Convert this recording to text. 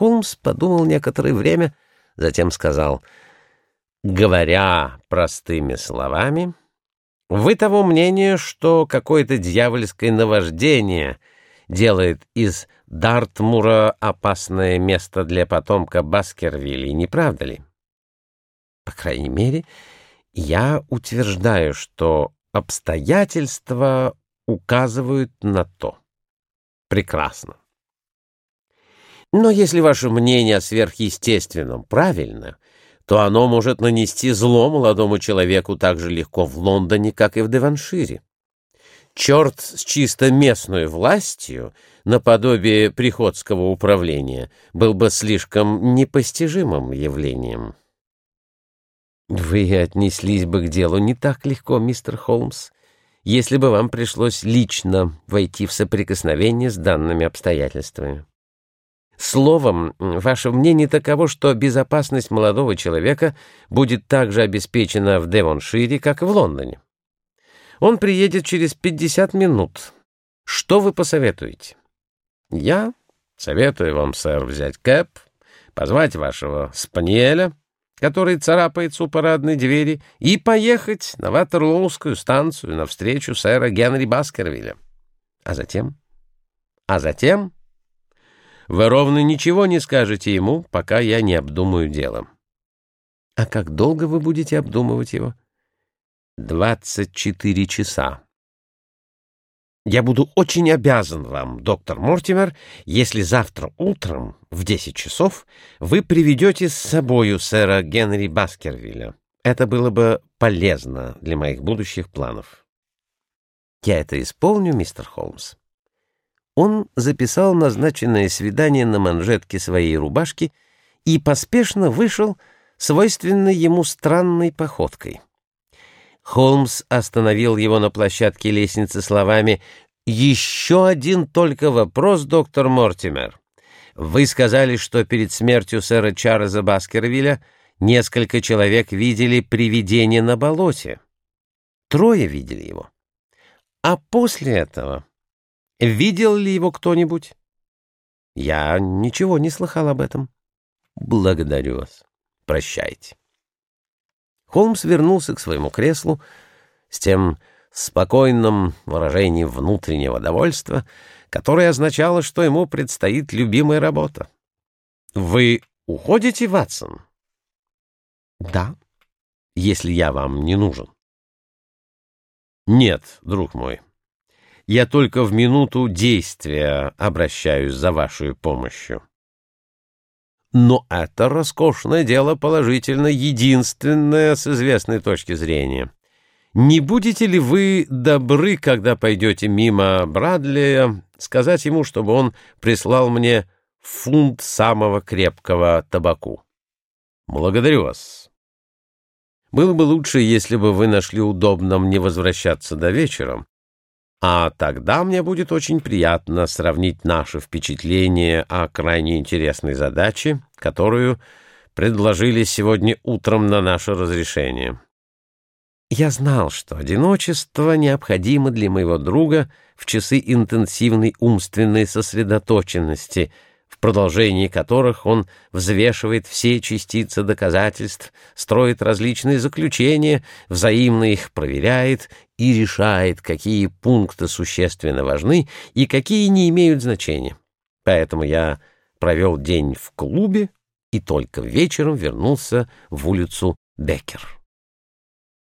Холмс подумал некоторое время, затем сказал, «Говоря простыми словами, вы того мнения, что какое-то дьявольское наваждение делает из Дартмура опасное место для потомка Баскервилли, не правда ли?» «По крайней мере, я утверждаю, что обстоятельства указывают на то. Прекрасно. Но если ваше мнение о сверхъестественном правильно, то оно может нанести зло молодому человеку так же легко в Лондоне, как и в Деваншире. Черт с чисто местной властью, наподобие приходского управления, был бы слишком непостижимым явлением. Вы отнеслись бы к делу не так легко, мистер Холмс, если бы вам пришлось лично войти в соприкосновение с данными обстоятельствами. Словом, ваше мнение таково, что безопасность молодого человека будет так же обеспечена в Девоншире, как и в Лондоне. Он приедет через 50 минут. Что вы посоветуете? Я советую вам, сэр, взять кэп, позвать вашего спаниеля, который царапается у парадной двери, и поехать на Ватерлоускую станцию навстречу сэра Генри Баскервилля. А затем? А затем вы ровно ничего не скажете ему, пока я не обдумаю дело. А как долго вы будете обдумывать его? Двадцать четыре часа. Я буду очень обязан вам, доктор Мортимер, если завтра утром в десять часов вы приведете с собою сэра Генри Баскервилля. Это было бы полезно для моих будущих планов. Я это исполню, мистер Холмс он записал назначенное свидание на манжетке своей рубашки и поспешно вышел свойственной ему странной походкой. Холмс остановил его на площадке лестницы словами «Еще один только вопрос, доктор Мортимер. Вы сказали, что перед смертью сэра Чарльза Баскервилля несколько человек видели привидение на болоте. Трое видели его. А после этого Видел ли его кто-нибудь? Я ничего не слыхал об этом. Благодарю вас. Прощайте. Холмс вернулся к своему креслу с тем спокойным выражением внутреннего довольства, которое означало, что ему предстоит любимая работа. «Вы уходите, Ватсон?» «Да, если я вам не нужен». «Нет, друг мой, я только в минуту действия обращаюсь за вашей помощью. Но это роскошное дело положительно единственное с известной точки зрения. Не будете ли вы добры, когда пойдете мимо Брадлия, сказать ему, чтобы он прислал мне фунт самого крепкого табаку? Благодарю вас. Было бы лучше, если бы вы нашли удобным не возвращаться до вечера, а тогда мне будет очень приятно сравнить наши впечатления о крайне интересной задаче, которую предложили сегодня утром на наше разрешение. Я знал, что одиночество необходимо для моего друга в часы интенсивной умственной сосредоточенности — продолжении которых он взвешивает все частицы доказательств, строит различные заключения, взаимно их проверяет и решает, какие пункты существенно важны и какие не имеют значения. Поэтому я провел день в клубе и только вечером вернулся в улицу Беккер.